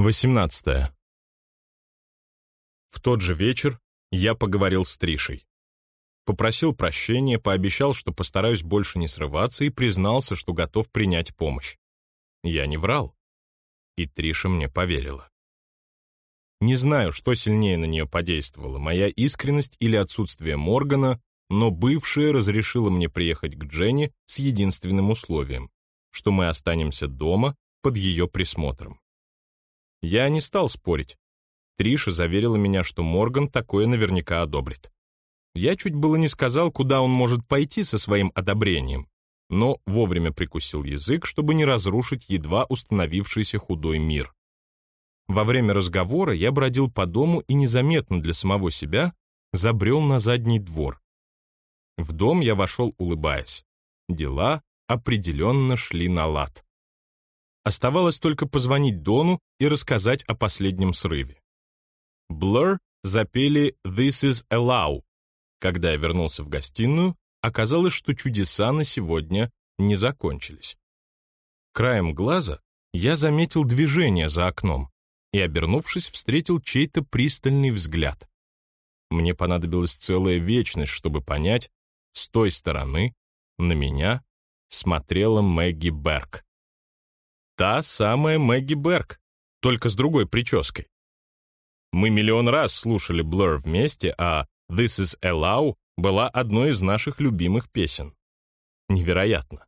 18. В тот же вечер я поговорил с Тришей. Попросил прощения, пообещал, что постараюсь больше не срываться, и признался, что готов принять помощь. Я не врал. И Триша мне поверила. Не знаю, что сильнее на нее подействовало, моя искренность или отсутствие Моргана, но бывшая разрешила мне приехать к Дженни с единственным условием, что мы останемся дома под ее присмотром. Я не стал спорить. Триша заверила меня, что Морган такое наверняка одобрит. Я чуть было не сказал, куда он может пойти со своим одобрением, но вовремя прикусил язык, чтобы не разрушить едва установившийся худой мир. Во время разговора я бродил по дому и незаметно для самого себя забрел на задний двор. В дом я вошел, улыбаясь. Дела определенно шли на лад. Оставалось только позвонить Дону и рассказать о последнем срыве. Blur запели «This is Allow». Когда я вернулся в гостиную, оказалось, что чудеса на сегодня не закончились. Краем глаза я заметил движение за окном и, обернувшись, встретил чей-то пристальный взгляд. Мне понадобилась целая вечность, чтобы понять, с той стороны на меня смотрела Мэгги Берг. Та самая Мэгги Берг, только с другой прической. Мы миллион раз слушали Blur вместе, а «This is Allow» была одной из наших любимых песен. Невероятно.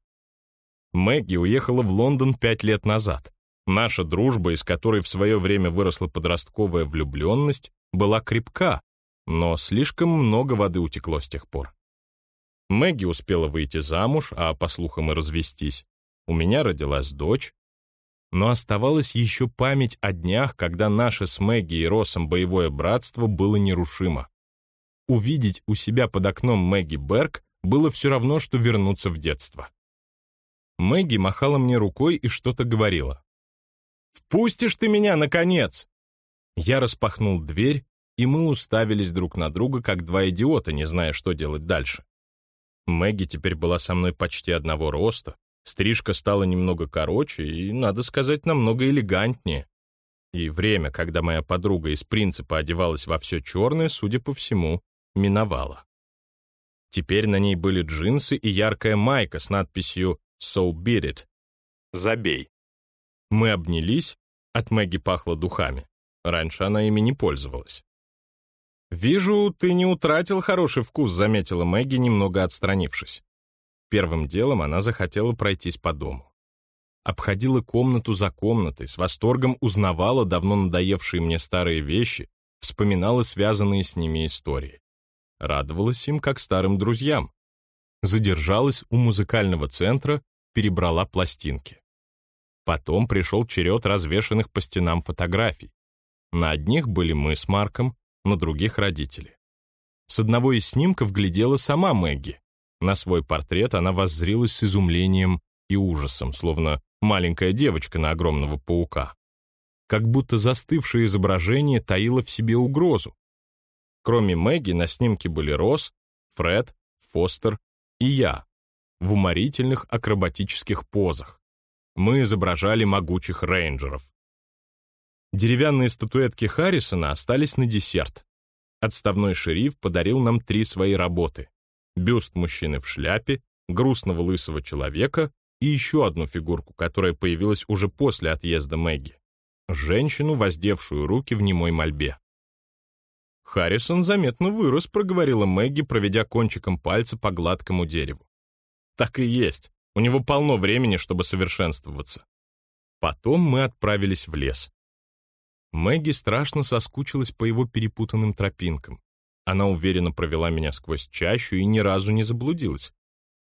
Мэгги уехала в Лондон пять лет назад. Наша дружба, из которой в свое время выросла подростковая влюбленность, была крепка, но слишком много воды утекло с тех пор. Мэгги успела выйти замуж, а, по слухам, и развестись. У меня родилась дочь, но оставалась еще память о днях, когда наше с Мэгги и Росом боевое братство было нерушимо. Увидеть у себя под окном Мэгги Берг было все равно, что вернуться в детство. Мэгги махала мне рукой и что-то говорила. «Впустишь ты меня, наконец!» Я распахнул дверь, и мы уставились друг на друга, как два идиота, не зная, что делать дальше. Мэгги теперь была со мной почти одного роста, Стрижка стала немного короче и, надо сказать, намного элегантнее. И время, когда моя подруга из принципа одевалась во все черное, судя по всему, миновало. Теперь на ней были джинсы и яркая майка с надписью «So beat it» — «Забей». Мы обнялись, от Мэгги пахло духами. Раньше она ими не пользовалась. «Вижу, ты не утратил хороший вкус», — заметила Мэгги, немного отстранившись. Первым делом она захотела пройтись по дому. Обходила комнату за комнатой, с восторгом узнавала давно надоевшие мне старые вещи, вспоминала связанные с ними истории. Радовалась им, как старым друзьям. Задержалась у музыкального центра, перебрала пластинки. Потом пришел черед развешанных по стенам фотографий. На одних были мы с Марком, на других — родители. С одного из снимков глядела сама Мэгги. На свой портрет она воззрилась с изумлением и ужасом, словно маленькая девочка на огромного паука. Как будто застывшее изображение таило в себе угрозу. Кроме Мэгги на снимке были Росс, Фред, Фостер и я в уморительных акробатических позах. Мы изображали могучих рейнджеров. Деревянные статуэтки Харрисона остались на десерт. Отставной шериф подарил нам три свои работы бюст мужчины в шляпе, грустного лысого человека и еще одну фигурку, которая появилась уже после отъезда Мэгги. Женщину, воздевшую руки в немой мольбе. Харрисон заметно вырос, проговорила Мэгги, проведя кончиком пальца по гладкому дереву. Так и есть. У него полно времени, чтобы совершенствоваться. Потом мы отправились в лес. Мэгги страшно соскучилась по его перепутанным тропинкам. Она уверенно провела меня сквозь чащу и ни разу не заблудилась.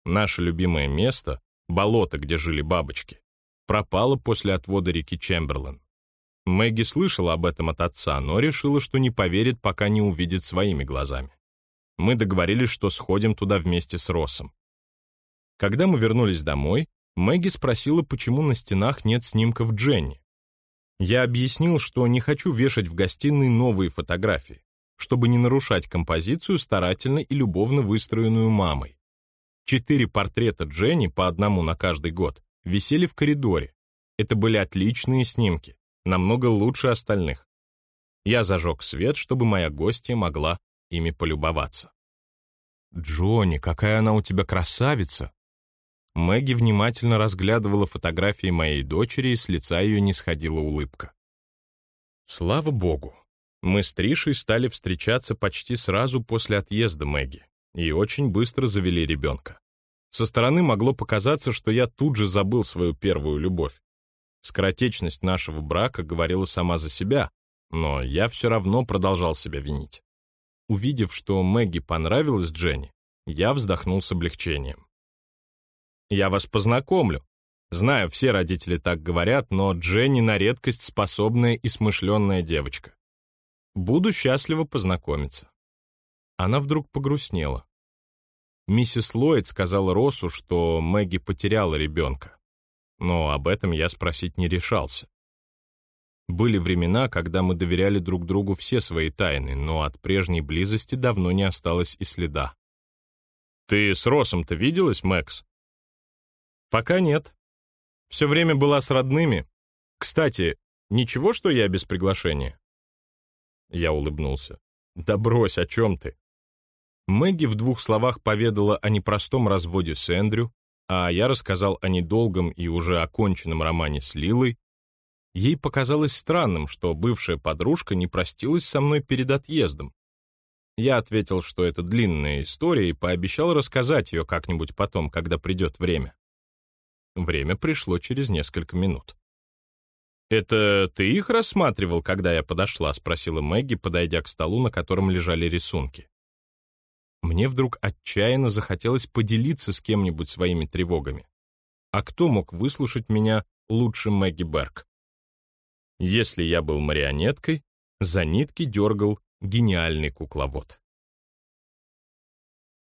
Наше любимое место, болото, где жили бабочки, пропало после отвода реки Чемберлен. Мэгги слышала об этом от отца, но решила, что не поверит, пока не увидит своими глазами. Мы договорились, что сходим туда вместе с Россом. Когда мы вернулись домой, Мэгги спросила, почему на стенах нет снимков Дженни. Я объяснил, что не хочу вешать в гостиной новые фотографии чтобы не нарушать композицию, старательно и любовно выстроенную мамой. Четыре портрета Дженни, по одному на каждый год, висели в коридоре. Это были отличные снимки. намного лучше остальных. Я зажег свет, чтобы моя гостья могла ими полюбоваться. «Джонни, какая она у тебя красавица!» Мэгги внимательно разглядывала фотографии моей дочери, и с лица ее не сходила улыбка. Слава богу, мы с Тришей стали встречаться почти сразу после отъезда Мэгги и очень быстро завели ребенка. Со стороны могло показаться, что я тут же забыл свою первую любовь. Скоротечность нашего брака говорила сама за себя, но я все равно продолжал себя винить. Увидев, что Мэгги понравилась Дженни, я вздохнул с облегчением. «Я вас познакомлю. Знаю, все родители так говорят, но Дженни на редкость способная и смышленная девочка. Буду счастлива познакомиться». Она вдруг погрустнела. Миссис Ллойд сказала Россу, что Мэгги потеряла ребенка. Но об этом я спросить не решался. Были времена, когда мы доверяли друг другу все свои тайны, но от прежней близости давно не осталось и следа. «Ты с Россом-то виделась, Мэкс?» «Пока нет. Все время была с родными. Кстати, ничего, что я без приглашения?» Я улыбнулся. «Да брось, о чем ты?» Мэгги в двух словах поведала о непростом разводе с Эндрю, а я рассказал о недолгом и уже оконченном романе с Лилой. Ей показалось странным, что бывшая подружка не простилась со мной перед отъездом. Я ответил, что это длинная история, и пообещал рассказать ее как-нибудь потом, когда придет время. Время пришло через несколько минут. «Это ты их рассматривал, когда я подошла?» — спросила Мэгги, подойдя к столу, на котором лежали рисунки. Мне вдруг отчаянно захотелось поделиться с кем-нибудь своими тревогами. А кто мог выслушать меня лучше Мэгги Берг? Если я был марионеткой, за нитки дергал гениальный кукловод.